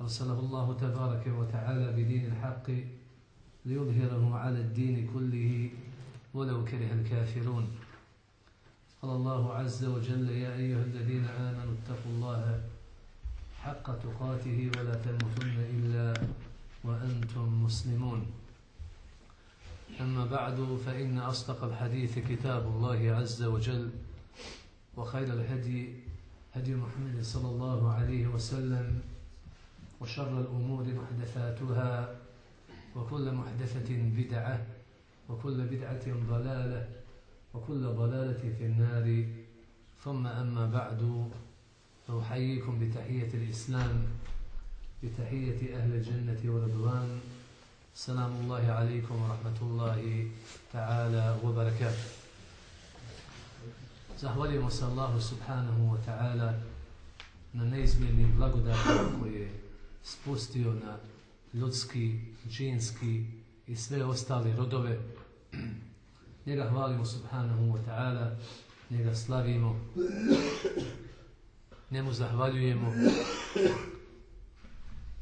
أرسله الله تبارك وتعالى بدين الحق ليظهره على الدين كله ولو كره الكافرون. قال الله عز وجل يا أيها الذين آمنوا اتقوا الله حق تقاته ولا تموتن إلا وأنتم مسلمون. أما بعد فإن أصدق الحديث كتاب الله عز وجل وخير الهدي هدي محمد صلى الله عليه وسلم وشر الأمور محدثاتها وكل محدثة بدعة وكل بدعة ضلالة وكل ضلالة في النار. ثم أما بعد فأحييكم بتحية الإسلام بتحية أهل الجنة ورضوان سلام الله عليكم ورحمة الله تعالى وبركاته. Zahvaljujemo se Allahu subhanahu wa ta'ala na neizmjernim blagodatima koje je spustio na ljudski, džinski i sve ostale rodove. Njega hvalimo subhanahu wa ta'ala, njega slavimo, njemu zahvaljujemo,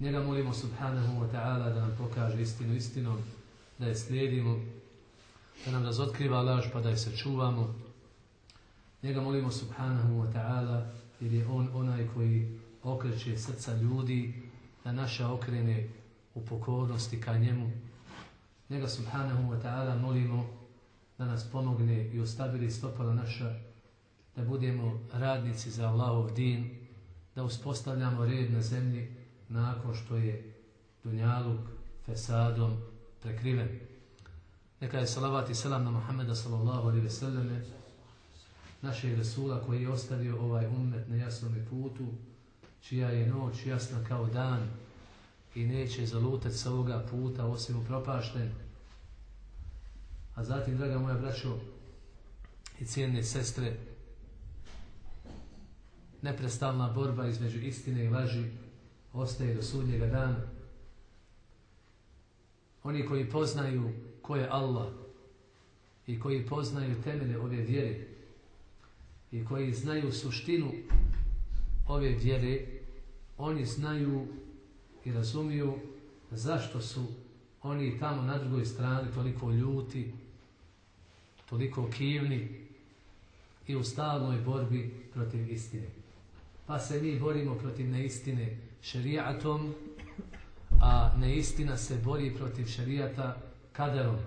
njega molimo subhanahu wa ta'ala da nam pokaže istinu istinom, da je slijedimo, da nam razotkriva laž pa da je se čuvamo. Njega molimo subhanahu wa ta'ala jer je on onaj koji okreće srca ljudi da naša okrene u pokornosti ka njemu. Njega subhanahu wa ta'ala molimo da nas pomogne i ustabili stopala naša, da budemo radnici za Allahov din, da uspostavljamo red na zemlji nakon što je dunjaluk fesadom prekriven. Neka je salavat i selam na Muhammeda sallallahu alaihi ve našeg Resula koji je ostavio ovaj ummet na jasnom putu, čija je noć jasna kao dan i neće zalutati sa ovoga puta osim upropašten. A zatim, draga moja braćo i cijene sestre, neprestalna borba između istine i laži ostaje do sudnjega dana. Oni koji poznaju ko je Allah i koji poznaju temelje ove vjere i koji znaju suštinu ove vjere, oni znaju i razumiju zašto su oni tamo na drugoj strani toliko ljuti, toliko kivni i u stalnoj borbi protiv istine. Pa se mi borimo protiv neistine šerijatom, a neistina se bori protiv šerijata kaderom.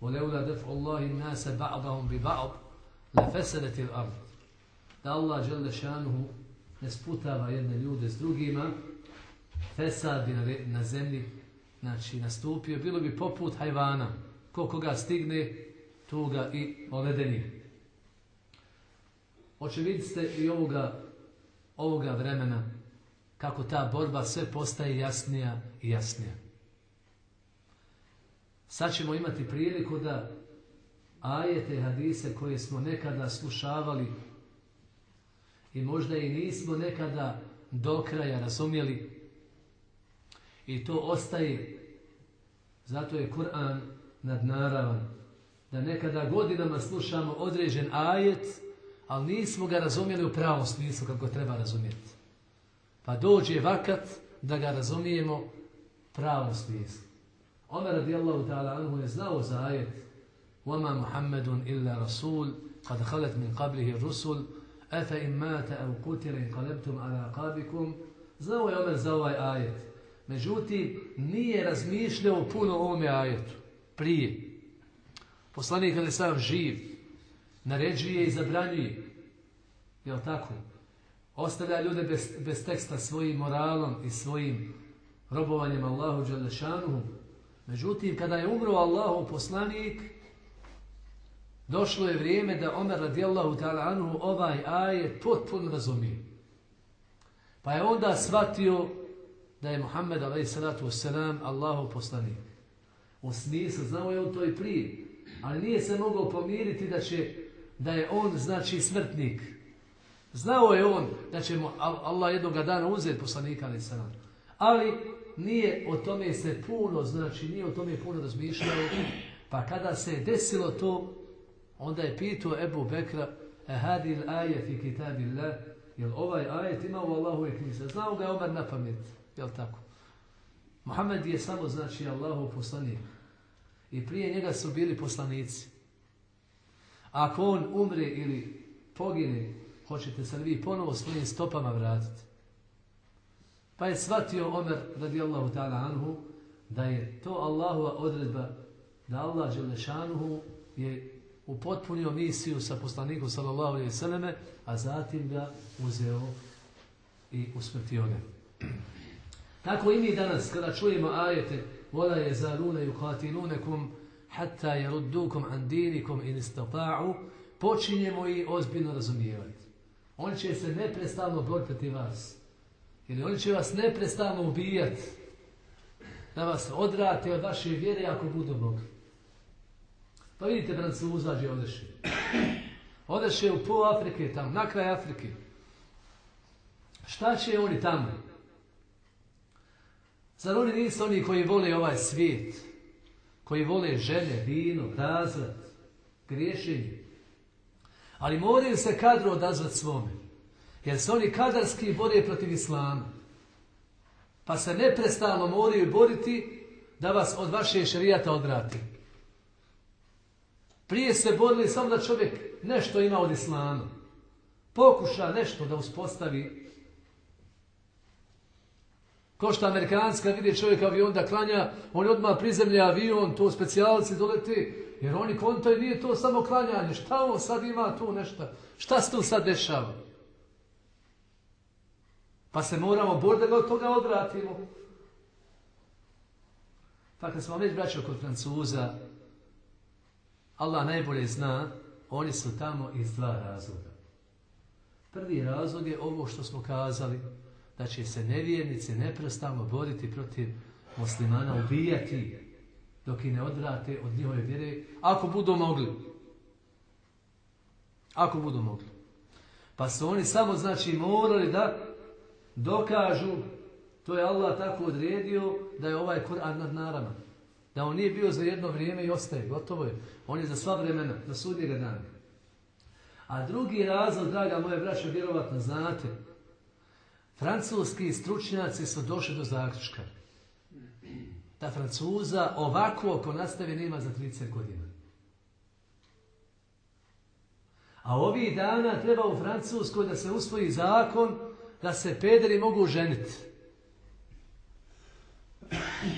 ولولا دفع الله الناس بعضهم ببعض لفسدت الأرض da Allah žele šanuhu ne sputava jedne ljude s drugima, fesad bi na, zemlji znači, nastupio, bilo bi poput hajvana. Ko koga stigne, tu ga i oledeni. Očevidite ste i ovoga, ovoga vremena kako ta borba sve postaje jasnija i jasnija. Sad ćemo imati priliku da ajete hadise koje smo nekada slušavali i možda i nismo nekada do kraja razumjeli i to ostaje zato je Kur'an nadnaravan da nekada godinama slušamo određen ajet ali nismo ga razumjeli u pravom smislu kako treba razumjeti pa dođe vakat da ga razumijemo pravom smislu Omer radijallahu ta'ala anhu je znao za ajet وَمَا مُحَمَّدٌ إِلَّا رَسُولٌ قَدْ خَلَتْ مِنْ قَبْلِهِ الرُّسُلُ Efe im mate au kutire kalebtum ala kabikum. Znao je Omer za ovaj ajet. Međutim, nije razmišljao puno o ovome ajetu. Prije. Poslanik je sam živ. Naređuje i zabranjuje. Jel tako? Ostavlja ljude bez, bez teksta svojim moralom i svojim robovanjem Allahu Đalešanuhu. Međutim, kada je umro Allahu poslanik, Došlo je vrijeme da Omer radijallahu ta'ala anhu ovaj ajet potpuno razumije. Pa je onda shvatio da je Muhammed a.s. Allahu poslanik. U smislu, znao je on to i prije, ali nije se mogao pomiriti da će da je on znači smrtnik. Znao je on da će mu Allah jednoga dana uzeti poslanika ali Ali nije o tome se puno, znači nije o tome puno razmišljao. Pa kada se desilo to, onda je pitao Ebu Bekra, hadil ajet i kitabillah, jel ovaj ajet ima u Allahu i knjize? Znao ga Omer na pamet, jel tako? Muhammed je samo znači Allahu poslanik. I prije njega su bili poslanici. Ako on umre ili pogine, hoćete se vi ponovo svojim stopama vratiti. Pa je shvatio Omer radijallahu ta'ala anhu da je to Allahova odredba da Allah Želešanuhu je upotpunio misiju sa poslanikom sallallahu alaihi sallame, a zatim ga uzeo i usmrtio ga. Tako i mi danas kada čujemo ajete Vola je zarune yuqatilunekum hatta yaruddukum an dinikum in istata'u počinjemo i ozbiljno razumijevati. On će se neprestano boriti vas. Ili oni će vas neprestano ubijati. Da vas odrate od vaše vjere ako budu mogli. Pa vidite Francuza gdje odeše. Odeše u pol Afrike tamo, na kraj Afrike. Šta će oni tamo? Zar oni nisu oni koji vole ovaj svijet? Koji vole žene, vino, razvrat, griješenje? Ali moraju se kadro odazvati svome. Jer se oni kadarski bore protiv islama. Pa se neprestano moraju boriti da vas od vaše šerijata odvrati. Prije se borili samo da čovjek nešto ima od islama. Pokuša nešto da uspostavi. Ko što Amerikanska vidi čovjek avion da klanja, on odmah prizemlja avion, to specijalci doleti, jer oni kontaju nije to samo klanjanje. Šta on sad ima tu nešto? Šta se tu sad dešava? Pa se moramo boriti od toga odvratimo. Pa kad smo već braćo kod Francuza, Allah najbolje zna, oni su tamo iz dva razloga. Prvi razlog je ovo što smo kazali, da će se nevjernici neprestano boriti protiv muslimana, ubijati dok i ne odvrate od njihove vjere, ako budu mogli. Ako budu mogli. Pa su oni samo znači morali da dokažu, to je Allah tako odredio, da je ovaj Kur'an nad narama. Da on nije bio za jedno vrijeme i ostaje, gotovo je. On je za sva vremena, za sudnjega dana. A drugi razlog, draga moje braće, vjerovatno znate, francuski stručnjaci su došli do zaključka da Francuza ovako ako nastavi nema za 30 godina. A ovih dana treba u Francuskoj da se usvoji zakon da se pederi mogu ženiti.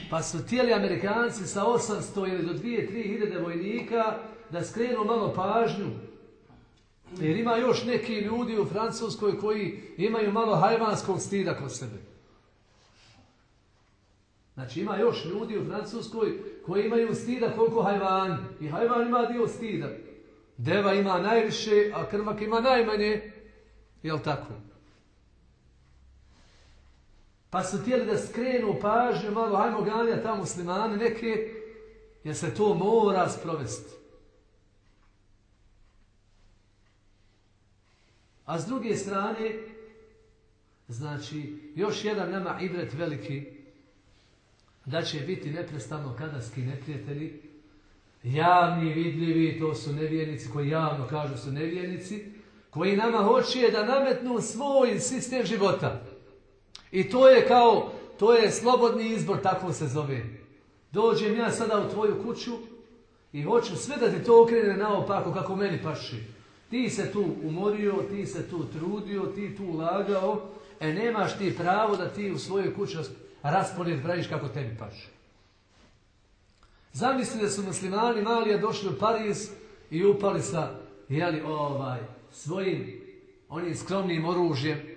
Pa su tijeli Amerikanci sa 800 ili do 2-3 hiljade vojnika da skrenu malo pažnju. Jer ima još neki ljudi u Francuskoj koji imaju malo hajvanskog stida kod sebe. Znači ima još ljudi u Francuskoj koji imaju stida koliko hajvan. I hajvan ima dio stida. Deva ima najviše, a krmak ima najmanje. Jel tako? Pa su htjeli da skrenu pažnju, malo hajmo ganjati tamo muslimane neke, jer se to mora sprovesti. A s druge strane, znači, još jedan nama ibret veliki, da će biti neprestano kadarski neprijatelji, javni, vidljivi, to su nevjernici koji javno kažu su nevjernici, koji nama hoće da nametnu svoj sistem života. I to je kao, to je slobodni izbor, tako se zove. Dođem ja sada u tvoju kuću i hoću sve da ti to okrene naopako kako meni paši. Ti se tu umorio, ti se tu trudio, ti tu ulagao, e nemaš ti pravo da ti u svojoj kući raspored praviš kako tebi paši. Zamisli da su muslimani malije došli u Pariz i upali sa jeli, ovaj, svojim onim skromnim oružjem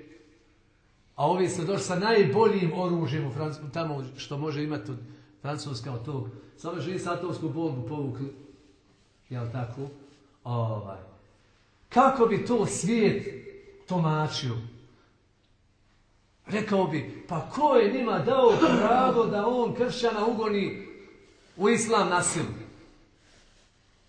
a ovi su došli sa najboljim oružjem u tamo što može imati od Francuska od tog. Samo živi sa atomsku bombu povukli. Jel tako? Ovaj. Kako bi to svijet tomačio? Rekao bi, pa ko je njima dao pravo da on kršćana ugoni u islam na silu?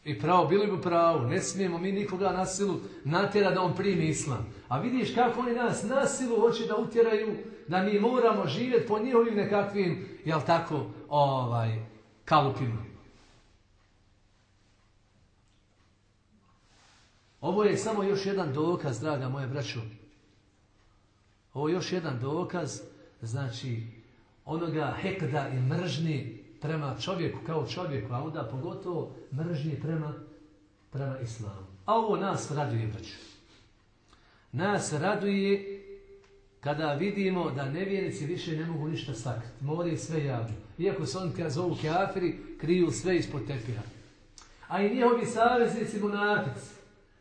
I pravo, bili bi pravo, ne smijemo mi nikoga na silu natjera da on primi islam. A vidiš kako oni nas na silu hoće da utjeraju, da mi moramo živjeti po njihovim nekakvim, jel tako, ovaj, kalupima. Ovo je samo još jedan dokaz, draga moje braćo. Ovo je još jedan dokaz, znači, onoga hekda i mržnji prema čovjeku kao čovjeku, a onda pogotovo mržnji prema, prema islamu. A ovo nas raduje, braćo. Nas raduje kada vidimo da nevjernici više ne mogu ništa sakriti. Moraju sve javno. Iako se on zovu kafiri, kriju sve ispod tepiha. A i njihovi saveznici monatici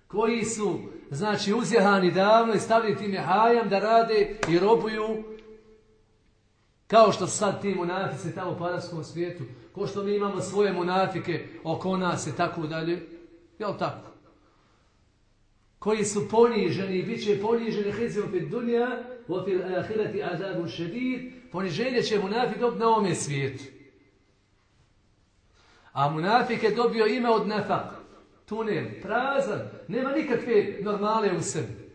koji su znači uzjehani davno i stavili tim hajam da rade i robuju kao što sad ti monafice tamo u paraskom svijetu, ko što mi imamo svoje monafike oko nas i tako dalje, jel tako? Koji su poniženi i bit će poniženi hizim fit dunja, u fil ahirati azabu šedid, poniženje će munafik dobiti na ovome svijetu. A munafik je dobio ime od nefaka tunel, prazan, nema nikakve normale u sebi.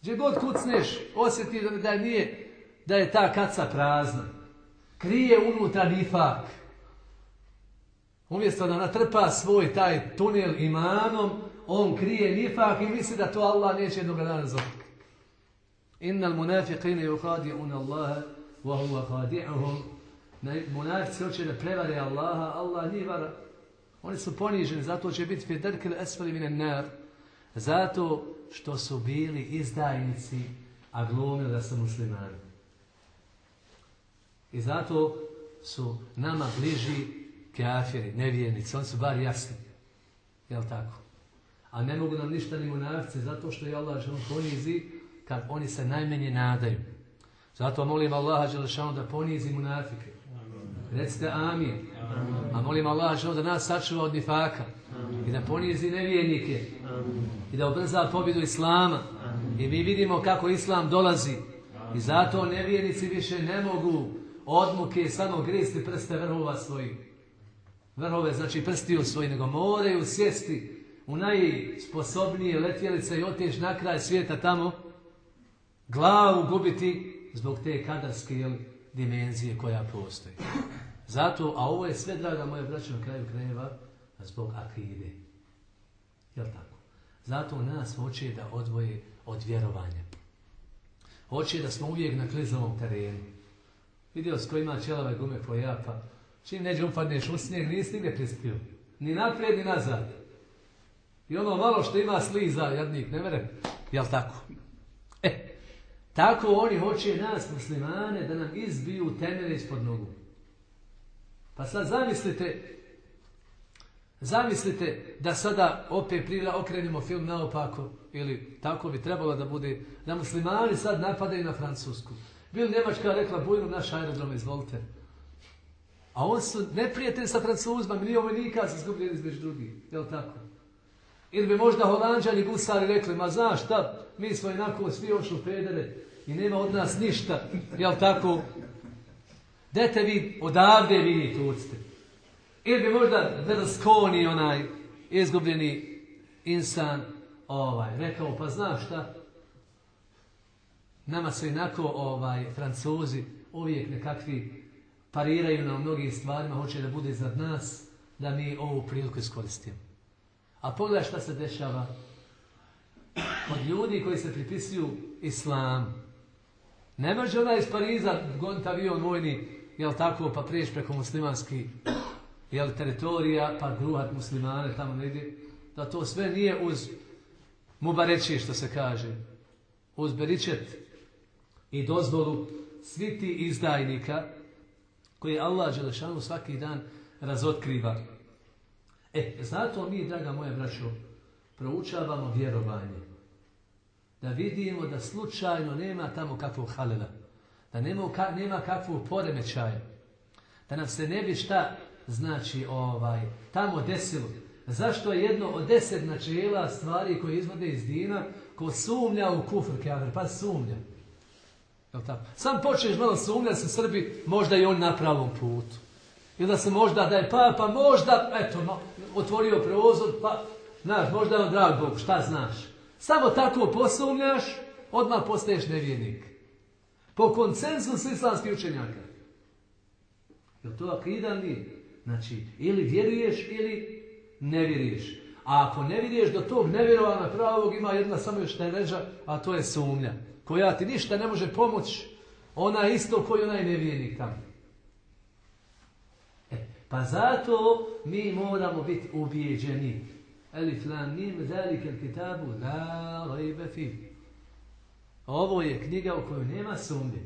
Gdje god kucneš, osjeti da nije, da je ta kaca prazna. Krije unutra nifak. Umjesto da natrpa svoj taj tunel imanom, on krije nifak i misli da to Allah neće jednog dana zoviti. Innal munafiqine yukhadi'un Allaha wa huwa khadi'uhum. Munafici hoće da prevare Allaha, Allah nije vara. Oni su poniženi, zato će biti federkel esfali mine nar. Zato što su bili izdajnici, a glumili da su muslimani. I zato su nama bliži kafiri, nevjernici. Oni su bar jasni. Jel tako? A ne mogu nam ništa ni munafci, zato što je Allah želom ponizi kad oni se najmenje nadaju. Zato molim Allaha Đelešanu da ponizi munafike. Recite amin. A molim Allah da nas sačuva od nifaka. I da ponizi nevijenike. I da obrza pobjedu Islama. I mi vidimo kako Islam dolazi. I zato nevijenici više ne mogu odmuke samo gristi prste vrhova svojih. Vrhove, znači prstiju svoji, nego moraju sjesti u najsposobnije letjelice i otići na kraj svijeta tamo, glavu gubiti zbog te kadarske dimenzije koja postoji. Zato, a ovo je sve, draga moja braća, na kraju krajeva, zbog akide. Jel tako? Zato nas hoće da odvoje od vjerovanja. Hoće da smo uvijek na klizavom terenu. Vidio s ima čelave gume po ja, pa čim neđe upadneš u snijeg, nisi nigdje prispio. Ni naprijed, ni nazad. I ono malo što ima sliza, jadnik, ne verem. Jel tako? E, tako oni hoće nas, muslimane, da nam izbiju temelje ispod nogu. Pa sad zamislite, zamislite da sada opet prila okrenimo film naopako, ili tako bi trebalo da bude, da muslimani sad napadaju na Francusku. Bil Njemačka rekla, bujno naš aerodrom, izvolite. A on su neprijatelji sa Francuzima, milijon vojnika su zgubljeni između drugih, jel tako? Ili bi možda Holandžani gusari rekli, ma znaš šta, mi smo inako svi ošli pedere i nema od nas ništa, jel tako? Dete vi, odavde vi Turcite. Ili bi možda Berlusconi, onaj izgubljeni insan, ovaj, rekao, pa znaš šta? Nama su inako ovaj, francuzi uvijek nekakvi pariraju na mnogim stvarima, hoće da bude iznad nas, da mi ovu priliku iskoristimo. A pogledaj šta se dešava od ljudi koji se pripisuju islam. Ne može ona iz Pariza goniti avion vojni jel tako, pa priješ preko muslimanski jel, teritorija, pa gruhat muslimane tamo negdje, da to sve nije uz mubareći, što se kaže, uz beričet i dozvolu svi ti izdajnika koji Allah Đelešanu svaki dan razotkriva. E, zato mi, draga moja braćo, proučavamo vjerovanje. Da vidimo da slučajno nema tamo kakvog halela da nema, nema kakvog poremećaja, da nam se ne bi šta znači ovaj tamo desilo. Zašto je jedno od deset načela stvari koje izvode iz dina ko sumnja u kufr kafir, pa sumnja. Jel tako? Sam počneš malo sumnjati se Srbi, možda i on na pravom putu. I da se možda da je pa, pa možda, eto, otvorio prozor, pa, znaš, možda je on drag Bog, šta znaš. Samo tako posumnjaš, odmah postaješ nevjernik. Po koncensusu islamskih učenjaka. Jel to akida nije? Znači, ili vjeruješ ili ne vjeruješ. A ako ne vjeruješ do tog nevjerovana pravog ima jedna samo još a to je sumnja. Koja ti ništa ne može pomoći. Ona je isto koji onaj nevjernik tamo. E, pa zato mi moramo biti ubijeđeni. Elif lan mim zalike kitabu la rajbe fi. Ovo je knjiga u kojoj nema sumnje.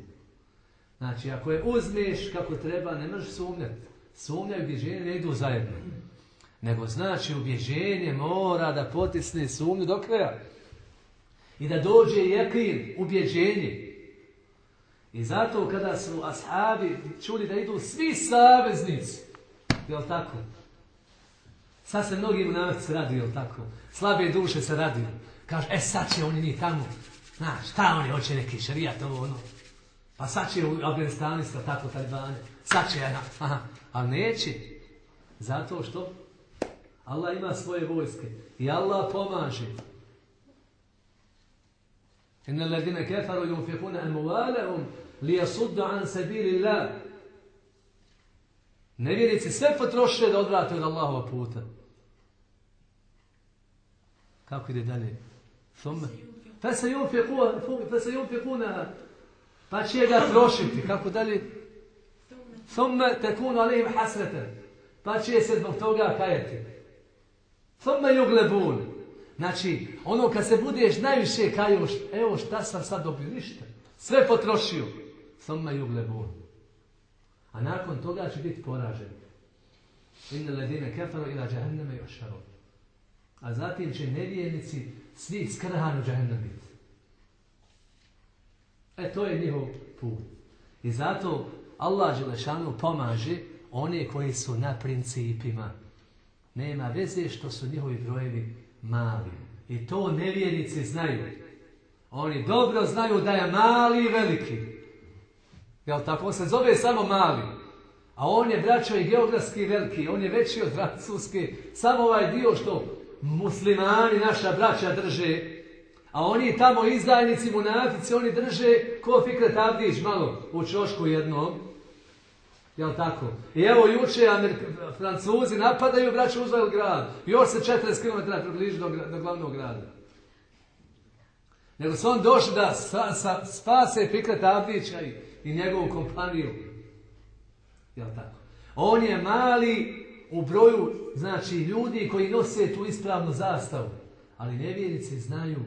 Znači, ako je uzmeš kako treba, ne možeš sumnjati. Sumnja i ubjeđenje ne idu zajedno. Nego znači ubjeđenje mora da potisne sumnju do kraja. I da dođe jekin, ubjeđenje. I zato kada su ashabi čuli da idu svi saveznici, jel tako? Sad se mnogi munafci radi, jel tako? Slabe duše se radi. Kaže, e sad će oni ni tamo. Znaš, šta oni hoće neki šarijat, ovo ono. Pa sad će u Afganistanu tako talibane. Sad će, aha, ali neće. Zato što Allah ima svoje vojske i Allah pomaže. Inna ladine kefaru yunfikuna amwalahum liyasuddu an sabilillah. Nevjerici sve potroše da odvrate od Allahova puta. Kako ide dalje? Thumme. Fasa pa će ga trošiti. Kako dalje? Thumme tekunu alihim hasreten. Pa će se zbog toga kajati. Thumme juglebun. Znači, ono kad se budeš najviše kajuš, evo šta sam sad dobio, ništa. Sve potrošio. Thumme juglebun. A nakon toga će biti poražen. Inna ledine kefaru ila džahenneme jošaru. A zatim će nevijenici svi skrhanu džahennem biti. E, to je njihov put. I zato Allah Želešanu pomaže one koji su na principima. Nema veze što su njihovi brojevi mali. I to nevjernici znaju. Oni dobro znaju da je mali i veliki. Jel tako? On se zove samo mali. A on je, braćo, i geografski veliki. On je veći od Francuske. Samo ovaj dio što muslimani, naša braća, drže a oni tamo izdajnici, munafici, oni drže ko Fikret Abdić malo u čošku jednom. Jel tako? I evo juče Francuzi napadaju braću uzvali grad. Još se 40 km približi do, do glavnog grada. Nego su on došli da spase Fikret Abdića i, i njegovu kompaniju. Jel tako? On je mali u broju, znači, ljudi koji nose tu ispravnu zastavu. Ali nevjerice znaju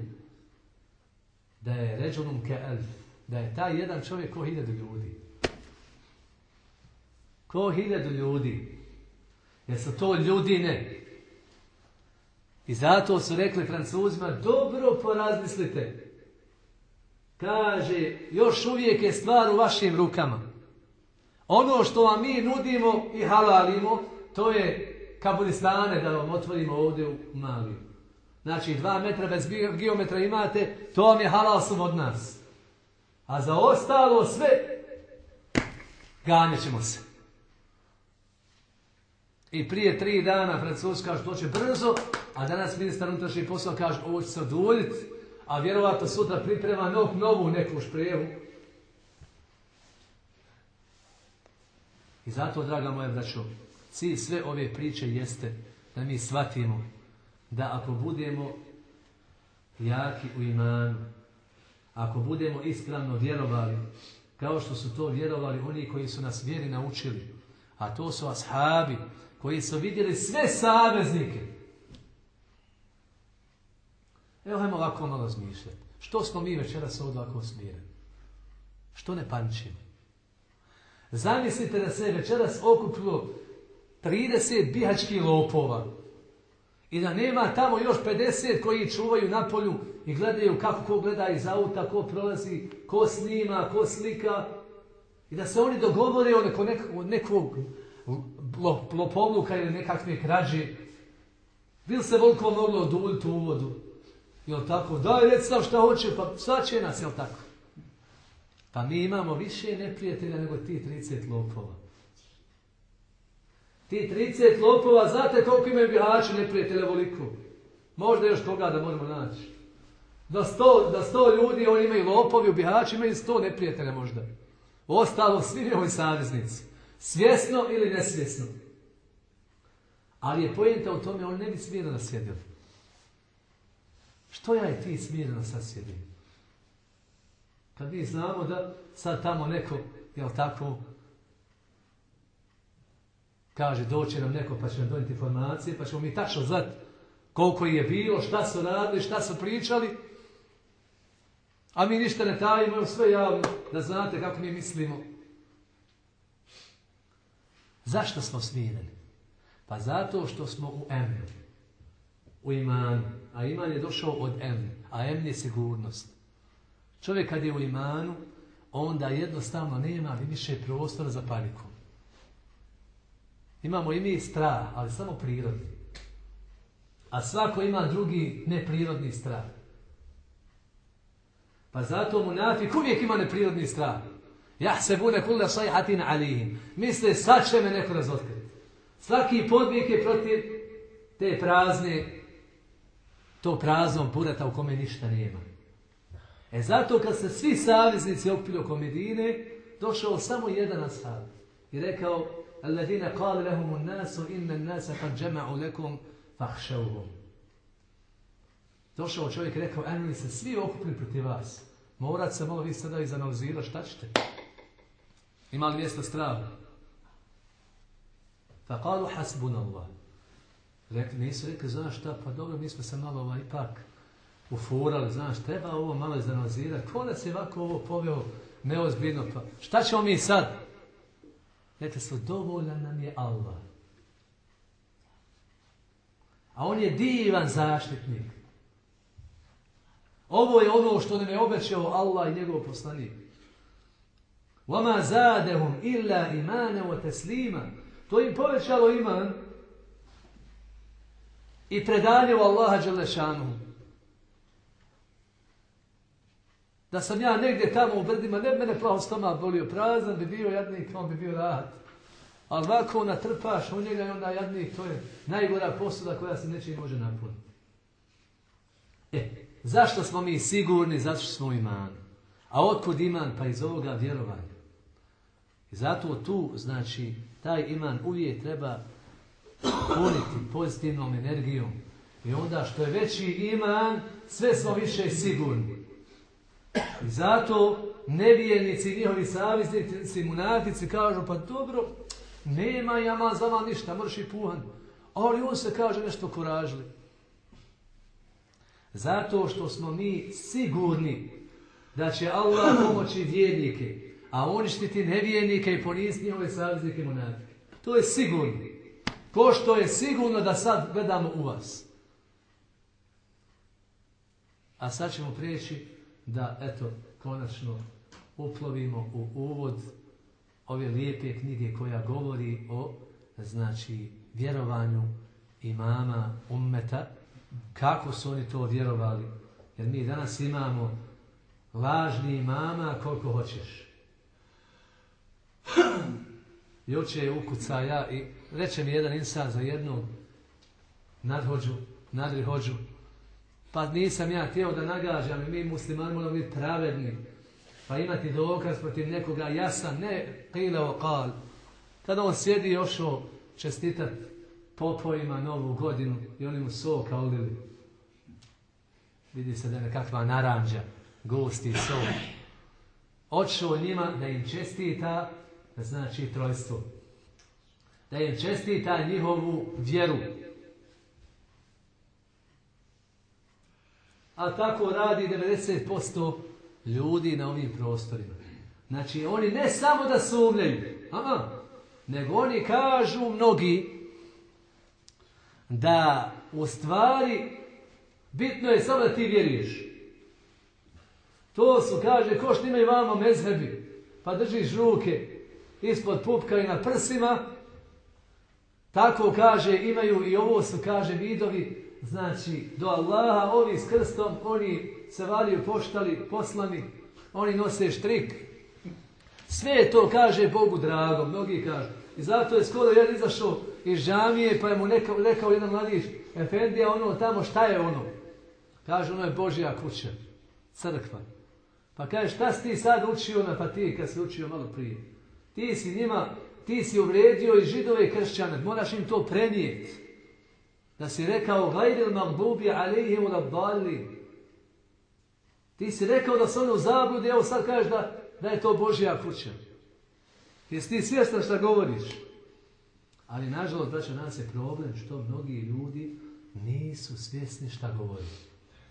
da je ređunum ke elf, da je taj jedan čovjek ko hiljadu ljudi. Ko hiljadu ljudi. Jer su to ljudine. I zato su rekli francuzima, dobro porazmislite. Kaže, još uvijek je stvar u vašim rukama. Ono što vam mi nudimo i halalimo, to je kabulistane da vam otvorimo ovdje u Maliju. Znači, dva metra bez geometra imate, to vam je halal sum od nas. A za ostalo sve, ganjet ćemo se. I prije tri dana Francuz kaže to će brzo, a danas ministar unutrašnji posao kaže ovo će se oduljiti, a vjerovatno sutra priprema nov, novu neku šprevu. I zato, draga moja braćo, cilj sve ove priče jeste da mi shvatimo da ako budemo jaki u imanu, ako budemo ispravno vjerovali, kao što su to vjerovali oni koji su nas vjeri naučili, a to su ashabi, koji su vidjeli sve saveznike. Evo, hajmo ovako malo razmišljati. Što smo mi večeras ovdje ovako smireni? Što ne pančimo? Zamislite da se večeras okupilo 30 bihačkih lopova i da nema tamo još 50 koji čuvaju na polju i gledaju kako ko gleda iz auta, ko prolazi, ko snima, ko slika. I da se oni dogovore o neko, nekog, nekog lopovluka ili nekakve krađe. Bil se volko moglo oduljiti u uvodu? Jel tako? Daj, reci nam šta hoće, pa šta će nas, jel tako? Pa mi imamo više neprijatelja nego ti 30 lopova. Ti 30 lopova, znate koliko imaju bihači neprijatelja voliko? Možda još koga da moramo naći. Da sto, da sto ljudi oni imaju lopovi u bihači, imaju sto neprijatelja možda. Ostalo svi njihovi saveznici. Svjesno ili nesvjesno. Ali je pojenta u tome, on ne bi smirano sjedio. Što ja i ti smirano sad sjedim? Kad mi znamo da sad tamo neko, jel tako, kaže doće nam neko pa će nam donijeti informacije, pa ćemo mi tačno znati koliko je bilo, šta su radili, šta su pričali, a mi ništa ne tajimo, sve javno, da znate kako mi mislimo. Zašto smo smireni? Pa zato što smo u emnu, u imanu, a iman je došao od emna, a emn je sigurnost. Čovjek kad je u imanu, onda jednostavno nema više prostora za paniku. Imamo i mi strah, ali samo prirodni. A svako ima drugi neprirodni strah. Pa zato munafik uvijek ima neprirodni strah. Ja se bude kulla sajhatin alihim. Misle, sad će me neko razotkriti. Svaki podvijek je protiv te prazne, to praznom purata u kome ništa nema. E zato kad se svi saveznici okupili oko Medine, došao samo jedan ashab i rekao Alladina kali lehumu nasu inna nasa kad džema'u lekum fahšavhum. Došao čovjek i rekao, eno se svi okupili protiv vas. Morat se malo vi sada izanalizirati šta ćete. Ima li mjesto straha? Fa kalu hasbunallah. Rekli, nisu rekli, znaš šta, pa dobro, mi smo se malo ovaj, ipak ufurali, znaš, treba ovo malo izanalizirati. Ko nas je ovako ovo poveo neozbiljno? Pa šta ćemo mi sad? Rekli su, dovoljan nam je Allah. A on je divan zaštitnik. Ovo je ono što nam je obećao Allah i njegov poslanik. وَمَا زَادَهُمْ إِلَّا إِمَانَ وَتَسْلِيمًا To im povećalo iman i predanje u Allaha Đelešanu. Da sam ja negdje tamo u brdima, ne mene plavo stomak bolio, prazan bi bio jadnik, on bi bio rahat. Ali ovako natrpaš u njega i onda jadnik, to je najgora posuda koja se neće može napuniti. E, zašto smo mi sigurni? Zato što smo iman. A otkud iman? Pa iz ovoga vjerovanja. I zato tu, znači, taj iman uvijek treba puniti pozitivnom energijom. I onda što je veći iman, sve smo više sigurni. I zato nevijenici, njihovi saviznici, munatici kažu, pa dobro, nema jama za vam ništa, mrši puhan. Ali on se kaže nešto koražli. Zato što smo mi sigurni da će Allah pomoći vjernike, a uništiti nevijenike i poniziti njihove saveznike monatike. To je sigurno. Ko što je sigurno da sad gledamo u vas. A sad ćemo prijeći da, eto, konačno uplovimo u uvod ove lijepe knjige koja govori o, znači, vjerovanju imama ummeta, kako su oni to vjerovali. Jer mi danas imamo lažni imama koliko hoćeš. Juče je ukucaja i reče mi jedan insan za jednog nadhođu, nadrihođu, pa nisam ja htio da nagađam i mi muslimani moramo biti pravedni. Pa imati dokaz protiv nekoga jasan, ne qile o kal. Tada on sjedi još o čestitat popovima novu godinu i oni mu soka olili. Vidi se da je nekakva naranđa, gusti sok. Odšao njima da im čestita, znači trojstvo. Da im čestita njihovu vjeru. A tako radi 90% ljudi na ovim prostorima. Znači, oni ne samo da sumljaju, ama, nego oni kažu mnogi da u stvari bitno je samo da ti vjeruješ. To su, kaže, ko što imaju vama mezhebi, pa držiš ruke ispod pupka i na prsima, tako kaže, imaju i ovo su, kaže, vidovi, znači, do Allaha, ovi s krstom, oni se valiju poštali, poslani, oni nose štrik, Sve to kaže Bogu drago, mnogi kažu. I zato je skoro jedan izašao iz džamije pa je mu rekao, rekao jedan mladić, Efendija, ono tamo, šta je ono? Kaže, ono je Božja kuća, crkva. Pa kaže, šta si ti sad učio na pa kad si učio malo prije? Ti si njima, ti si uvredio i židove i kršćane, moraš im to prenijeti. Da si rekao, gajril magdubi alihim bali. Ti si rekao da su ono u zabludi, evo sad kažeš da, da je to Božja kuća. Jesi ti svjestan šta govoriš? Ali nažalost, braće, nas je problem što mnogi ljudi nisu svjesni šta govori.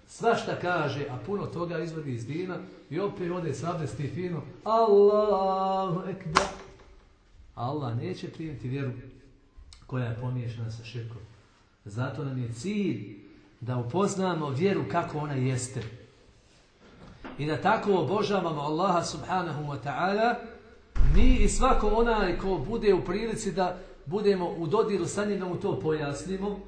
Svašta kaže, a puno toga izvodi iz dina i opet ode sabdesti fino Allahu ekber. Allah neće primiti vjeru koja je pomiješana sa širkom. Zato nam je cilj da upoznamo vjeru kako ona jeste. I da tako obožavamo Allaha subhanahu wa ta'ala mi i svako onaj ko bude u prilici da budemo u dodiru sa njim da mu to pojasnimo,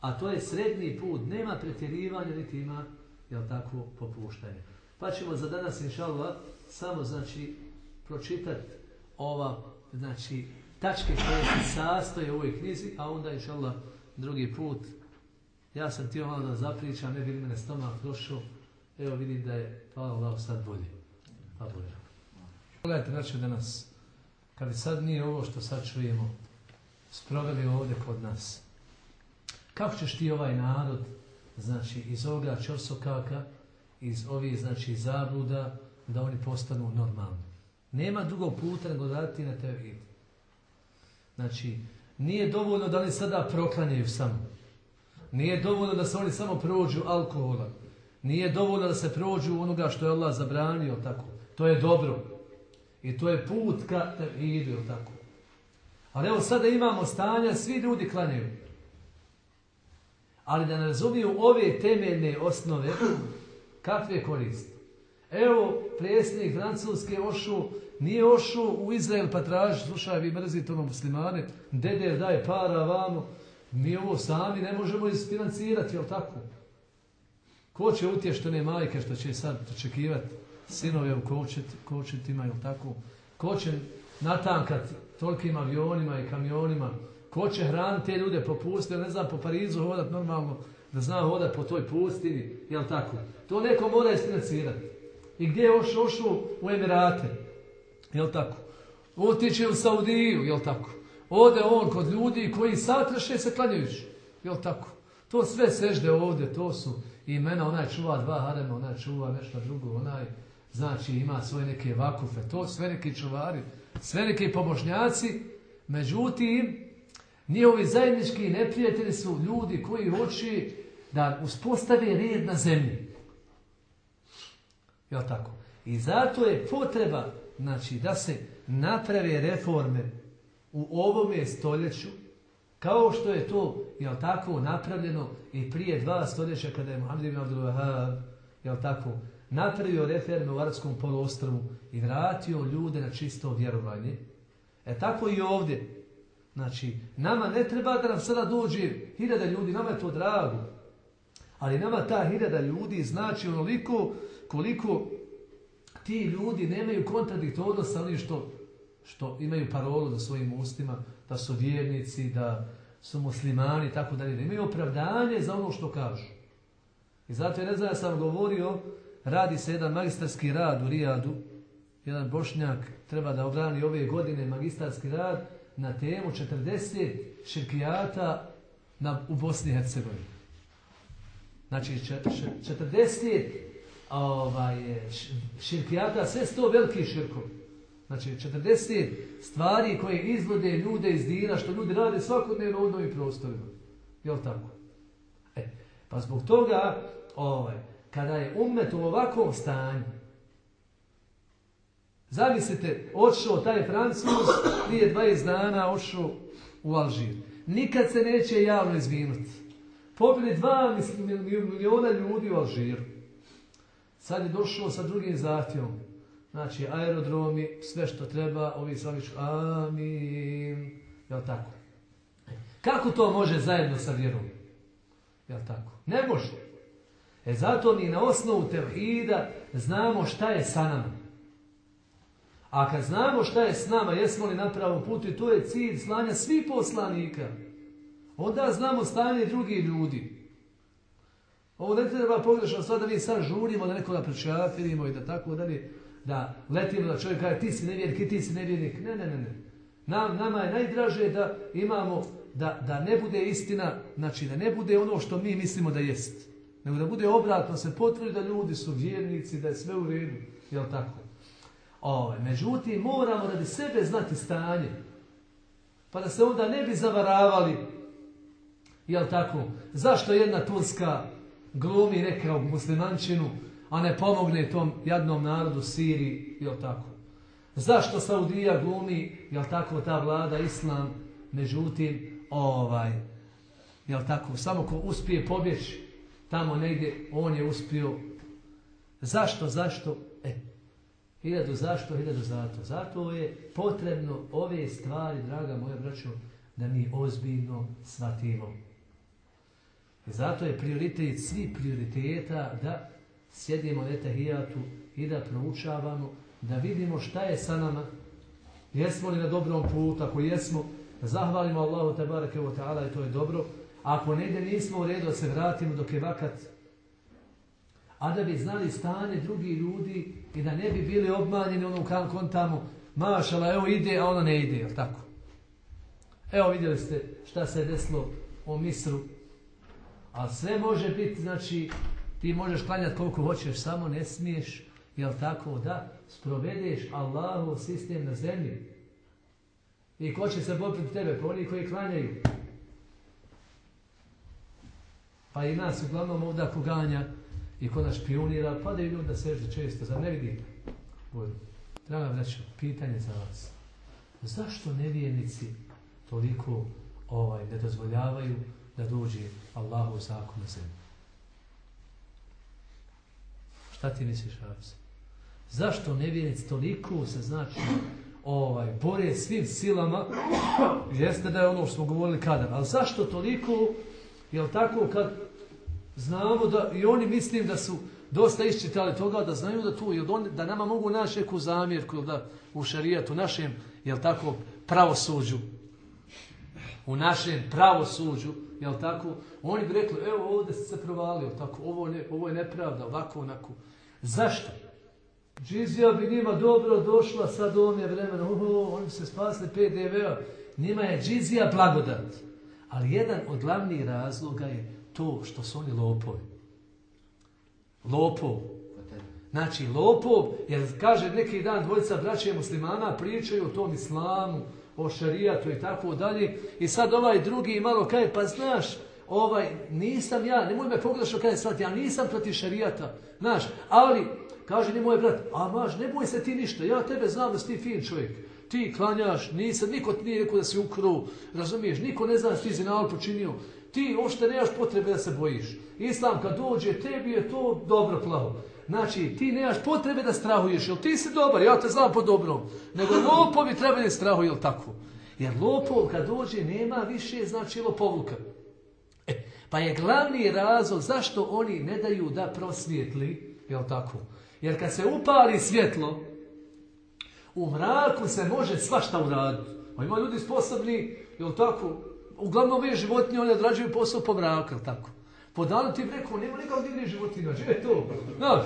a to je srednji put, nema pretjerivanja niti ima, jel tako, popuštanje. Pa ćemo za danas, inša samo znači pročitati ova, znači, tačke koje se sastoje u ovoj knjizi, a onda, inša drugi put, ja sam htio malo da zapričam, ne bi mene stomak došao, evo vidim da je, hvala Allah, sad bolje. Pa bolje. Pogledajte, znači danas, kad sad nije ovo što sad čujemo, sproveli ovdje kod nas, kako ćeš ti ovaj narod, znači iz ovoga čorsokaka, iz ovih znači zabluda, da oni postanu normalni. Nema drugog puta nego raditi na tevhid. Znači, nije dovoljno da oni sada proklanjaju samo. Nije dovoljno da se oni samo prođu alkohola. Nije dovoljno da se prođu onoga što je Allah zabranio, tako. To je dobro. I to je put ka tevhidu, tako. Ali evo sada imamo stanja, svi ljudi klanjaju. Ali da ne razumiju ove temeljne osnove, kakve koriste. Evo, predsjednik Francuske ošu, nije ošu u Izrael pa traži, slušaj, vi mrzite ono muslimane, dede daje para vamo, mi ovo sami ne možemo isfinancirati, jel tako? Ko će utještene majke što će sad očekivati sinove u kočetima, jel tako? Ko će natankat tolikim avionima i kamionima? Ko će hraniti te ljude po pustini, ne znam, po Parizu hodat normalno, da zna hodat po toj pustini, jel tako? To neko mora isfinancirati. I gdje je ošu? U Emirate, jel tako? Otiče u Saudiju, jel tako? Ode on kod ljudi koji satraše se klanjajući, jel tako? To sve sežde ovdje, to su imena, onaj čuva dva harema, onaj čuva nešto drugo, onaj znači ima svoje neke vakufe, to sve neki čuvari, sve neki pobožnjaci, međutim, njihovi zajednički neprijatelji su ljudi koji hoće da uspostave red na zemlji. Jel tako? I zato je potreba znači, da se naprave reforme u ovome stoljeću, kao što je to, jel tako, napravljeno i prije dva stoljeća kada je Muhammed ibn Abdul Wahab, jel tako, napravio reforme u Arabskom poluostrvu i vratio ljude na čisto vjerovanje. E tako i ovdje. Znači, nama ne treba da nam sada dođe hiljada ljudi, nama je to drago. Ali nama ta hiljada ljudi znači onoliko koliko ti ljudi nemaju kontradiktornost sa onim što, što imaju parolu za svojim ustima, da su vjernici, da su muslimani i tako dalje. Da imaju opravdanje za ono što kažu. I zato je, ne znam, ja sam govorio Radi se jedan magistarski rad u Rijadu, jedan bošnjak treba da obrani ove godine magistarski rad na temu 40 širkijata na, u Bosni i Hercegovini. Znači 40 ovaj, širkijata, sve sto veliki širkovi. Znači 40 stvari koje izvode ljude iz dina, što ljudi rade svakodnevno u novim prostorima. Jel tako? E, pa zbog toga ovaj, kada je umet u ovakvom stanju, zamislite, odšao taj Francuz, prije 20 dana odšao u Alžir. Nikad se neće javno izvinuti. Pobili dva miliona ljudi u Alžiru. Sad je došao sa drugim zahtjevom. Znači, aerodromi, sve što treba, ovi sami ću, amin. Jel tako? Kako to može zajedno sa vjerom? Jel tako? Ne može. E zato mi na osnovu tevhida znamo šta je sa nama. A kad znamo šta je s nama, jesmo li na pravom putu i to je cilj slanja svih poslanika, onda znamo stanje drugih ljudi. Ovo ne treba pogrešno sad da mi sad žurimo, da nekoga prečafirimo i da tako dalje, da letimo da čovjek kaže ti si nevjernik ti si nevjernik. Ne, ne, ne, ne. Nam, nama je najdraže da imamo, da, da ne bude istina, znači da ne bude ono što mi mislimo da jest. Nego da bude obratno, se potvrdi da ljudi su vjernici, da je sve u redu. Jel tako? Ove, ovaj, međutim, moramo radi sebe znati stanje. Pa da se onda ne bi zavaravali. Jel tako? Zašto jedna Turska glumi neka muslimančinu, a ne pomogne tom jadnom narodu Siriji, jel tako? Zašto Saudija glumi, jel tako, ta vlada, islam, međutim, ovaj, jel tako, samo ko uspije pobjeći tamo negdje, on je uspio. Zašto, zašto? E, hiljadu zašto, hiljadu zato. Zato je potrebno ove stvari, draga moja braćo, da mi ozbiljno shvatimo. Zato je prioritet svih prioriteta da sjedimo etahijatu i da proučavamo, da vidimo šta je sa nama, jesmo li na dobrom putu, ako jesmo, zahvalimo Allahu tabarake wa ta'ala i to je dobro, ako negdje nismo u redu da se vratimo dok je vakat, a da bi znali stanje drugih ljudi i da ne bi bili obmanjeni onom kontamo, mašala, evo ide, a ona ne ide, jel tako? Evo vidjeli ste šta se desilo u Misru, a sve može biti, znači, ti možeš klanjati koliko hoćeš, samo ne smiješ, jel tako, da sprovedeš Allahu sistem na zemlji. I ko će se boriti tebe? Pa oni koji klanjaju. Pa i nas uglavnom ovdje poganja i ko nas špionira, pa da i ljudi da sežu često, za ne vidite? Treba reći, pitanje za vas. Zašto nevijenici toliko ovaj, ne dozvoljavaju da dođe Allahu zakon na zemlju? Šta ti misliš, Hafiz? Zašto nevjernici toliko se znači ovaj, bore svim silama? Jeste da je ono što smo govorili kada. Ali zašto toliko, jel tako, kad znamo da i oni mislim da su dosta iščitali toga, da znaju da tu, jel, da nama mogu naći neku zamjerku, da u šarijatu, našem, jel tako, pravosuđu, u našem pravosuđu, jel tako, oni bi rekli, evo ovdje se provalio, tako, ovo, ne, ovo je nepravda, ovako, onako. Zašto? Džizija bi njima dobro došla, sad ovom je vremena, uhu, oni se spasli PDV-a. Njima je džizija blagodat. Ali jedan od glavnih razloga je to što su oni lopovi. Lopov. Znači, lopov, jer kaže neki dan dvojica braće muslimana pričaju o tom islamu, o šarijatu i tako dalje. I sad ovaj drugi malo kaže, pa znaš, ovaj, nisam ja, nemoj me pogrešno kaže, sad ja nisam protiv šarijata, znaš, ali Kaže ni moj brat, a maš, ne boj se ti ništa, ja tebe znam da si ti fin čovjek. Ti klanjaš, nisam, niko ti nije rekao da si ukru, razumiješ, niko ne zna da si ti zinal počinio. Ti uopšte nemaš potrebe da se bojiš. Islam kad dođe, tebi je to dobro plavo. Znači, ti nemaš potrebe da strahuješ, jer ti si dobar, ja te znam po dobrom. Nego lopovi treba ne strahuju, jel tako? Jer lopov kad dođe nema više, znači lopovluka. E, pa je glavni razlog zašto oni ne daju da prosvijetli, jel tako? Jer kad se upali svjetlo, u mraku se može svašta uraditi. A ima ljudi sposobni, jel tako, uglavnom ove životinje, oni odrađuju posao po mraku, tako. Po danu ti rekao, nema nikak divnih životinja, je to. Znaš,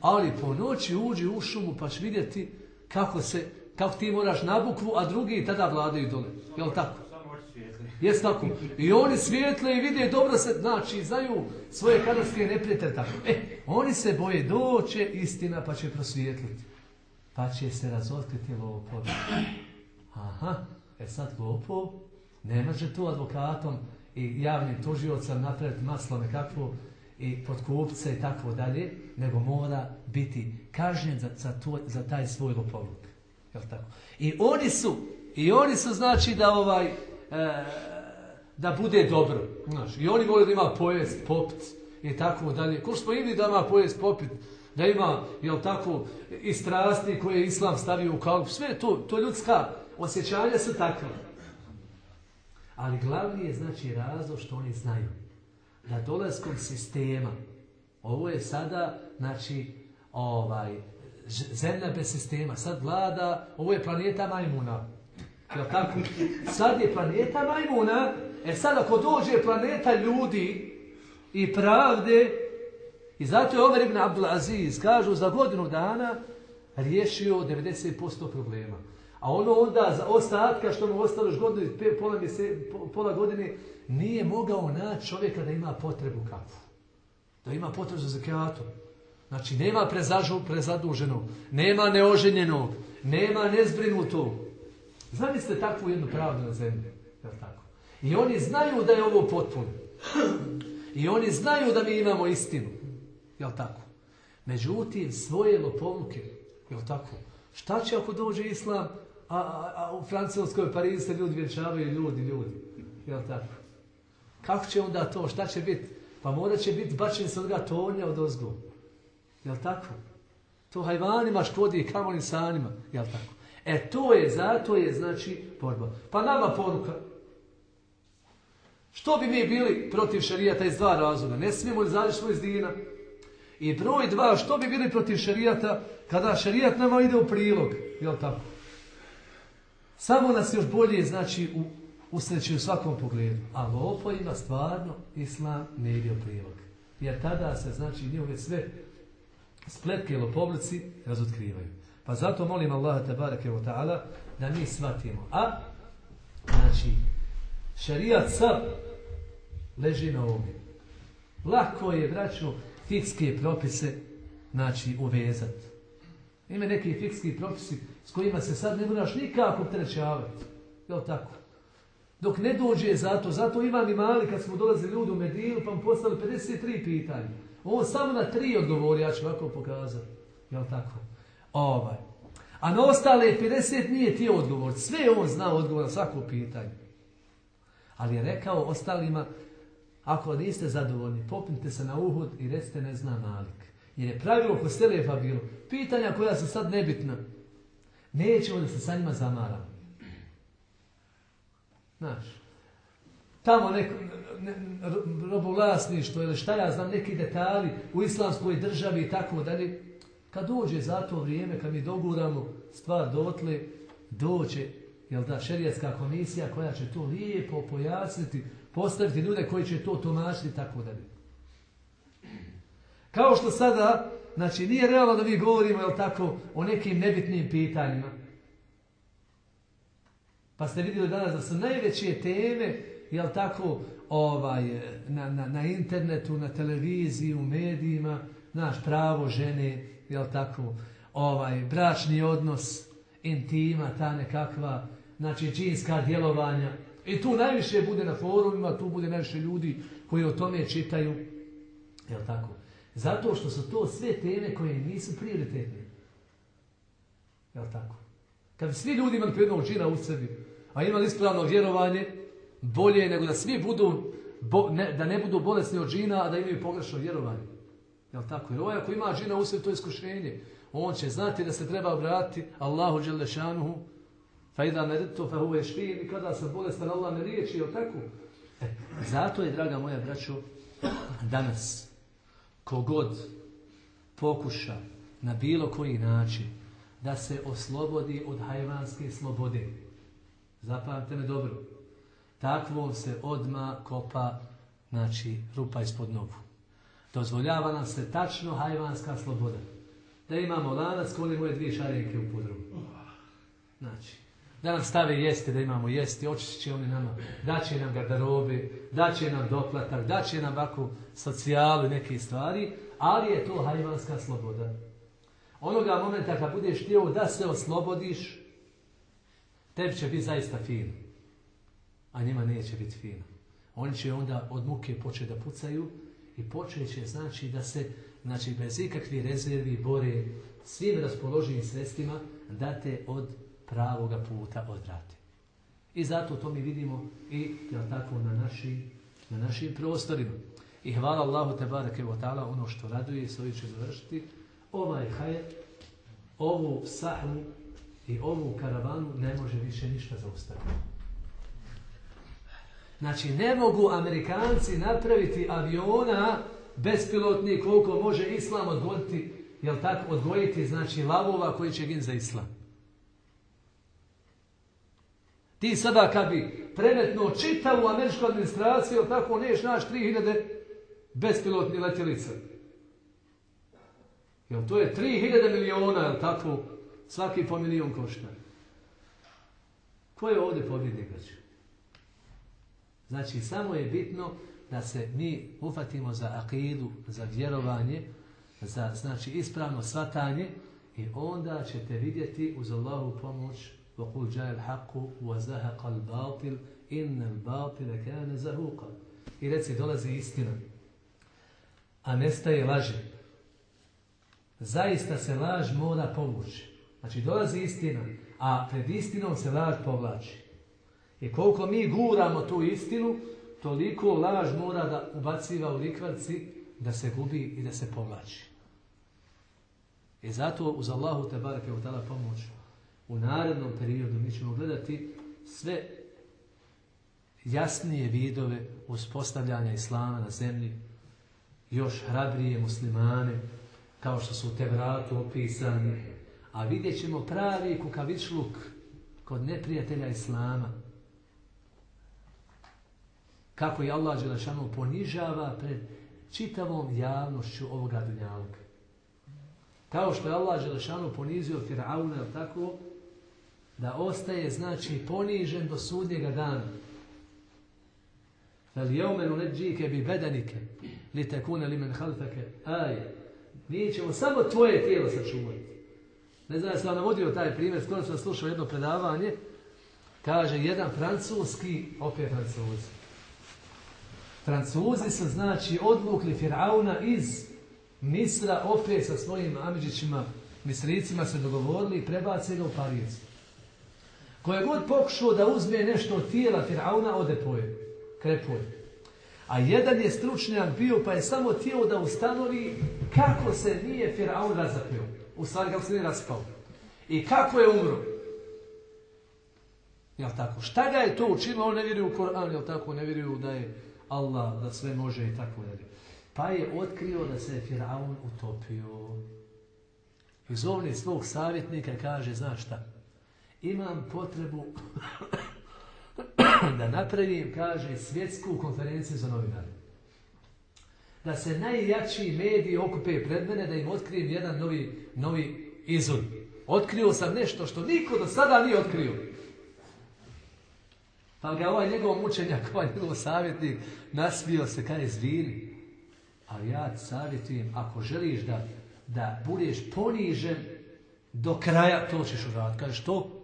ali po noći uđi u šumu pa će vidjeti kako se, kako ti moraš na bukvu, a drugi tada vladaju dole. Jel tako? Jes tako. I oni svijetle i vide dobro se, znači, znaju svoje kadarske neprijatelje tako. E, oni se boje doće istina pa će prosvijetliti. Pa će se razotkriti lopov. Aha, e sad lopov ne može tu advokatom i javnim tužiocem napraviti maslo nekakvo i pod kupce i tako dalje, nego mora biti kažnjen za, za, to, za taj svoj lopovluk. Jel tako? I oni su, i oni su znači da ovaj, e, da bude dobro. Znaš, I oni vole da ima pojest, popit i tako dalje. Ko smo ili da ima pojest, popit, da ima, jel tako, i strasti koje je Islam stavio u kalup. Sve to, to ljudska osjećanja su takva. Ali glavni je znači razlog što oni znaju da dolaskom sistema, ovo je sada, znači, ovaj, zemlja bez sistema. Sad vlada, ovo je planeta majmuna. Jel tako? Sad je planeta majmuna, e sad ako dođe planeta ljudi i pravde, i zato je Omer ibn Abdulaziz, kažu, za godinu dana riješio 90% problema. A ono onda za ostatka što mu ostalo još godinu, pola, pola godine, nije mogao naći čovjeka da ima potrebu kafu. Da ima potrebu za zakatom. Znači, nema prezažu, prezaduženog, nema neoženjenog, nema nezbrinutog. Zamislite takvu jednu pravdu na zemlji. tako? I oni znaju da je ovo potpuno. I oni znaju da mi imamo istinu. Jel tako? Međutim, svoje lopovluke, jel tako? Šta će ako dođe islam, a, u Francuskoj Parizu se ljudi vječavaju, ljudi, ljudi. Jel tako? Kako će onda to? Šta će biti? Pa morat će biti bačen se od tornja od ozgo. Jel tako? To hajvanima škodi kamoli sanima. Jel tako? E to je, zato je znači borba. Pa nama poruka. Što bi mi bili protiv šarijata iz dva razloga? Ne smijemo li zaći svoj dina. I broj dva, što bi bili protiv šarijata kada šarijat nama ide u prilog? Jel tako? Samo nas još bolje znači u, usreći u svakom pogledu. A lopojima stvarno islam ne ide u prilog. Jer tada se znači njihove sve spletke lopovlici razotkrivaju. Pa zato molim Allaha tabaraka wa ta'ala da mi shvatimo. A, znači, šarijat sav leži na ovome. Lako je, braću, fikske propise, znači, uvezati. Ima neki fikski propisi s kojima se sad ne moraš nikako trećavati. Jel tako? Dok ne dođe zato, zato imam i mali kad smo dolazili ljudi u Medinu pa mu postavili 53 pitanja. On samo na tri odgovori, ja ću ovako pokazati. Jel tako? Ovaj. A na ostale 50 nije ti odgovor. Sve on zna odgovor na svako pitanje. Ali je rekao ostalima, ako niste zadovoljni, popnite se na uhod i recite ne zna nalik. Jer je pravilo ko Stelefa bilo, pitanja koja su sad nebitna, nećemo da se sa njima zamaramo. Znaš, tamo neko ne, robovlasništvo ili šta ja znam, neki detalji u islamskoj državi i tako dalje, kad dođe za to vrijeme, kad mi doguramo stvar dotle, dođe jel da, šerijatska komisija koja će to lijepo pojasniti, postaviti ljude koji će to tumačiti i tako dalje. Kao što sada, znači nije realno da mi govorimo, jel tako, o nekim nebitnim pitanjima. Pa ste vidjeli danas da su najveće teme, jel tako, ovaj, na, na, na internetu, na televiziji, u medijima, naš pravo žene, jel tako, ovaj, bračni odnos, intima, ta nekakva, znači džinska djelovanja. I tu najviše bude na forumima, tu bude najviše ljudi koji o tome čitaju, jel tako. Zato što su to sve teme koje nisu prioritetne. Jel tako? Kad bi svi ljudi imali jednog džina u sebi, a imali ispravno vjerovanje, bolje je nego da svi budu, da ne budu bolesni od džina, a da imaju pogrešno vjerovanje. Jel tako? Jer ovaj ako ima džina u sebi, to je iskušenje. On će znati da se treba obratiti Allahu Đelešanuhu, fa idha merittu fa huve i kada se bolestan Allah ne riječi, jel tako? E, zato je, draga moja braćo, danas, kogod pokuša na bilo koji način da se oslobodi od hajvanske slobode, zapamte me dobro, takvom se odma kopa, znači, rupa ispod nogu. Dozvoljava nam se tačno hajvanska sloboda. Da imamo lanac koji moje dvije šarenke u podrumu. Znači, da nam stave jesti, da imamo jesti, očistit će oni nama, daće nam garderobe, daće nam doplatak, daće nam ovakvu socijalu neke stvari, ali je to hajvanska sloboda. Onoga momenta kad budeš htio da se oslobodiš, tebi će biti zaista fino, a njima neće biti fino. Oni će onda od muke početi da pucaju i počet će znači da se znači, bez ikakvih rezervi bore svim raspoloživim sredstvima da te od pravoga puta odvrati. I zato to mi vidimo i jel tako na, naši, na našim prostorima. I hvala Allahu te barake ta'ala ono što raduje i s će završiti. Ovaj haj, ovu sahmu i ovu karavanu ne može više ništa zaustaviti. Znači, ne mogu Amerikanci napraviti aviona bespilotni koliko može Islam odgoditi jel tako, odgojiti, znači, lavova koji će gin za islam. Ti sada kad bi premetnuo čitavu američku administraciju, tako neš naš 3000 bespilotni letjelica. Jel to je 3000 miliona, jel tako, svaki po milijun košta. Ko je ovdje pobjednik? Znači, samo je bitno da se mi ufatimo za akidu, za vjerovanje, za znači ispravno svatanje i onda ćete vidjeti uz Allahu pomoć وقل جاء الحق وزهق الباطل إن الباطل كان زهوقا I reci, dolazi istina, a nestaje laži. Zaista se laž mora povući. Znači, dolazi istina, a pred istinom se laž povlači. I koliko mi guramo tu istinu, toliko laž mora da ubaciva u likvarci da se gubi i da se povlači. I zato uz Allahu te barake u tala pomoć u narednom periodu mi ćemo gledati sve jasnije vidove uspostavljanja islama na zemlji, još hrabrije muslimane, kao što su u Tevratu opisani, a vidjet ćemo pravi kukavičluk kod neprijatelja islama. Kako je Allah Đelešanu ponižava pred čitavom javnošću ovoga dunjalka. Kao što je Allah Đelešanu ponizio Firauna, tako, da ostaje znači ponižen do sudnjega dana. Fel jeume nuneđike bi bedanike li tekune li men halfeke aje. Mi ćemo samo tvoje tijelo sačuvati. Ne znam, sam navodio taj primjer, skoro sam slušao jedno predavanje, kaže jedan francuski, opet francuzi. Francuzi su znači odvukli Firauna iz Misra, opet sa svojim amidžićima, misricima se dogovorili i prebacili ga u Parizu. Ko je god pokušao da uzme nešto od tijela Firauna, ode poje, krepuje. A jedan je stručnjak bio pa je samo tijelo da ustanovi kako se nije Firaun razapio. U stvari kako se nije raspao. I kako je umro. Jel tako? Šta ga je to učinilo? On ne vjeruje u Koran, jel tako? Ne vjeruje da je Allah, da sve može i tako dalje. Pa je otkrio da se Firaun utopio. I zovni svog savjetnika kaže, znaš šta? Imam potrebu da napravim, kaže, svjetsku konferenciju za novinare. Da se najjači mediji okupe pred mene, da im otkrijem jedan novi, novi izum. Otkrio sam nešto što niko do sada nije otkrio. Pa ga ovaj njegov mučenjak, ovaj njegov savjetnik nasmio se kaj zviri. Ali ja savjetujem, ako želiš da, da budeš ponižen do kraja, to ćeš uraditi. Kažeš to,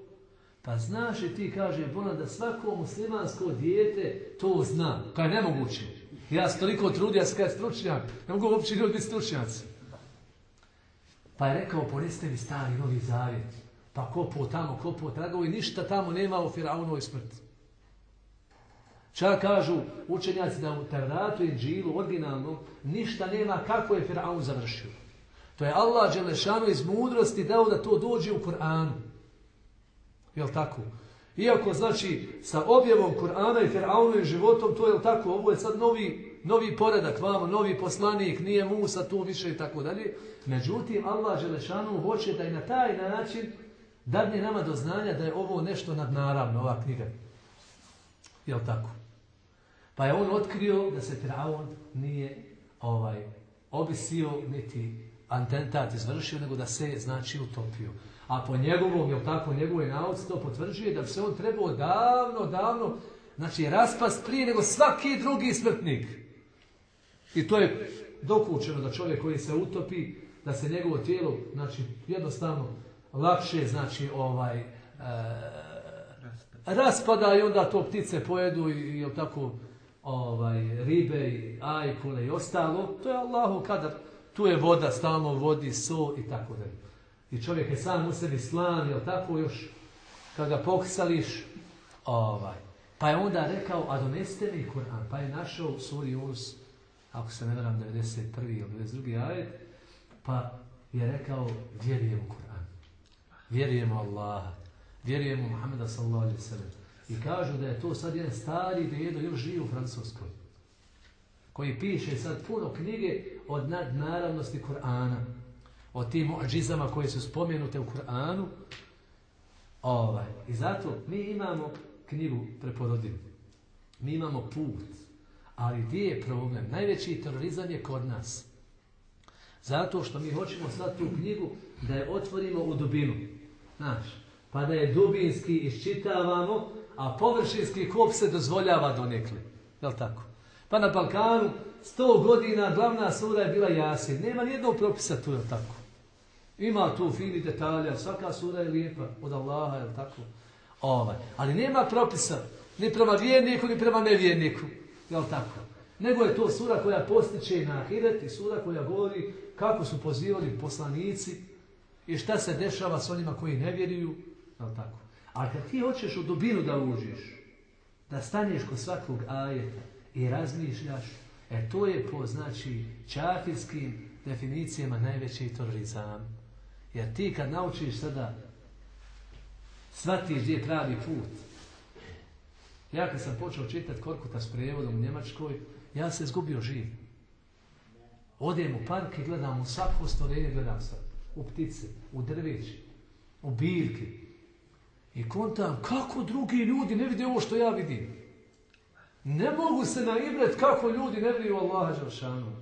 pa znaš li ti, kaže Bolan, da svako muslimansko dijete to zna. Kaj je nemoguće. Ja sam toliko trudio, ja sam kaj stručnjak. Ne mogu uopće ljudi biti stručnjaci. Pa je rekao, ponesite mi stari novi zavjet. Pa kopo tamo, kopo tragovo i ništa tamo nema u Firaunovoj smrti. Čak kažu učenjaci da u Tevratu i Džilu originalno ništa nema kako je Firaun završio. To je Allah Đelešanu iz mudrosti dao da to dođe u Kur'anu. Jel tako? Iako znači sa objavom Kur'ana i Fir'aunovim životom, to je tako, ovo je sad novi, novi poredak, vamo, novi poslanik, nije Musa tu više i tako dalje. Međutim, Allah Želešanu hoće da i na taj način dadne nama do znanja da je ovo nešto nadnaravno, ova knjiga. Jel tako? Pa je on otkrio da se Fir'aun nije ovaj obisio, niti antentat izvršio, nego da se znači utopio. A po njegovom, jel tako, njegovoj nauci to potvrđuje da bi se on trebao davno, davno, znači raspast prije nego svaki drugi smrtnik. I to je dokučeno da čovjek koji se utopi, da se njegovo tijelo, znači jednostavno lakše, znači ovaj, e, raspada i onda to ptice pojedu i jel tako, ovaj, ribe i ajkule i ostalo. To je Allahu kadar. Tu je voda, stalno vodi, so i tako dalje. I čovjek je sam u sebi slan, jel tako još, kad ga poksališ, ovaj. Pa je onda rekao, a donesite mi Kur'an. Pa je našao suri Yunus, ako se ne varam, 91. ili 92. ajet, pa je rekao, vjerujem u Kur'an. Vjerujemo Allaha. Vjerujemo Muhammeda sallallahu alaihi sallam. I kažu da je to sad jedan stari dedo još živi u Francuskoj. Koji piše sad puno knjige od nadnaravnosti Kur'ana o tim ođizama koje su spomenute u Kur'anu. Ovaj. I zato mi imamo knjigu preporodivu. Mi imamo put. Ali gdje je problem? Najveći terorizam je kod nas. Zato što mi hoćemo sad tu knjigu da je otvorimo u dubinu. Znaš, pa da je dubinski iščitavamo, a površinski kop se dozvoljava donekli. Jel tako? Pa na Balkanu sto godina glavna sura je bila Jasin. Nema nijednog propisa tu, jel tako? Ima tu fini detalja, svaka sura je lijepa od Allaha, jel tako? Ovaj. Ali nema propisa ni prema vjerniku, ni prema nevjerniku. Jel tako? Nego je to sura koja postiče na ahiret i sura koja govori kako su pozivali poslanici i šta se dešava s onima koji ne vjeruju. Jel tako? A kad ti hoćeš u dubinu da uđeš, da staneš kod svakog ajeta i razmišljaš, e to je po znači čafirskim definicijama najveći terorizam. Jer ti kad naučiš sada shvatiš gdje je pravi put. Ja kad sam počeo čitati Korkuta s prijevodom u Njemačkoj, ja se izgubio živ. Odem u park i gledam u svako stvorenje, gledam sad. U ptice, u drveći, u biljke. I kontam kako drugi ljudi ne vide ovo što ja vidim. Ne mogu se naibret kako ljudi ne vidi Allaha Đelšanu.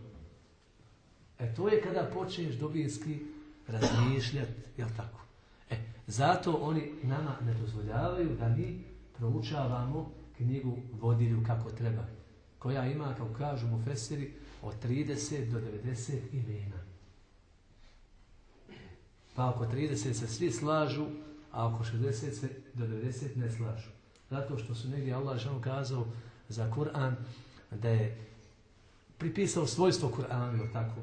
E to je kada počneš dubinski razmišljati, jel tako? E, zato oni nama ne dozvoljavaju da mi proučavamo knjigu vodilju kako treba. Koja ima, kao kažu mu Fesiri, od 30 do 90 imena. Pa oko 30 se svi slažu, a oko 60 se do 90 ne slažu. Zato što su negdje Allah žao kazao za Kur'an da je pripisao svojstvo Kur'anu, tako?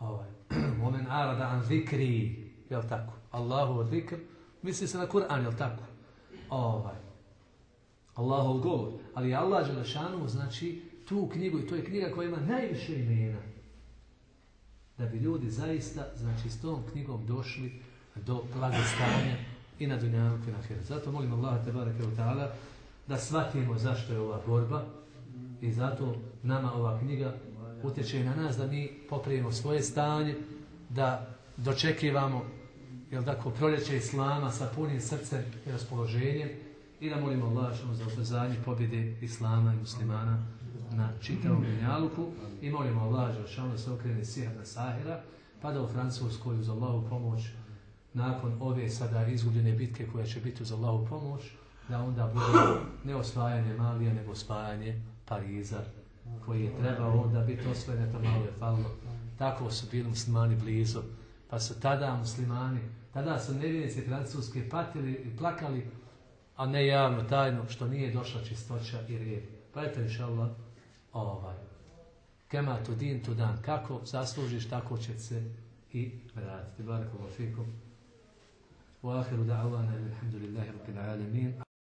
Ovaj. Omen arada an zikri, jel tako? Allahu zikr, misli se na Kur'an, jel tako? Ovaj. Allahov govor. Ali Allah Đelešanu znači tu knjigu, i to je knjiga koja ima najviše imena. Da bi ljudi zaista, znači s tom knjigom došli do blagostanja i na dunjavku i na hiru. Zato molim Allah da shvatimo zašto je ova borba i zato nama ova knjiga utječe na nas da mi popravimo svoje stanje, da dočekivamo jel tako, proljeće Islama sa punim srcem i raspoloženjem i da molimo Allah za ubrzanje pobjede Islama i muslimana na čitavom Dunjaluku i molimo Allah da se okrene sihat na Sahira pa da u Francuskoj uz Allahu pomoć nakon ove sada izgubljene bitke koja će biti uz Allahu pomoć da onda bude ne osvajanje Malija nego osvajanje Pariza koji je trebao onda biti osvojen, to malo je falilo. Tako su bili muslimani blizu. Pa su tada muslimani, tada su nevjenici francuske patili i plakali, a ne javno, tajno, što nije došla čistoća i red. Pa eto, inša Allah, ovaj. Kema tu din tu dan. Kako zaslužiš, tako će se i vratiti. Barakallahu fikum. Wa ahiru da'wana, alhamdulillahi alamin.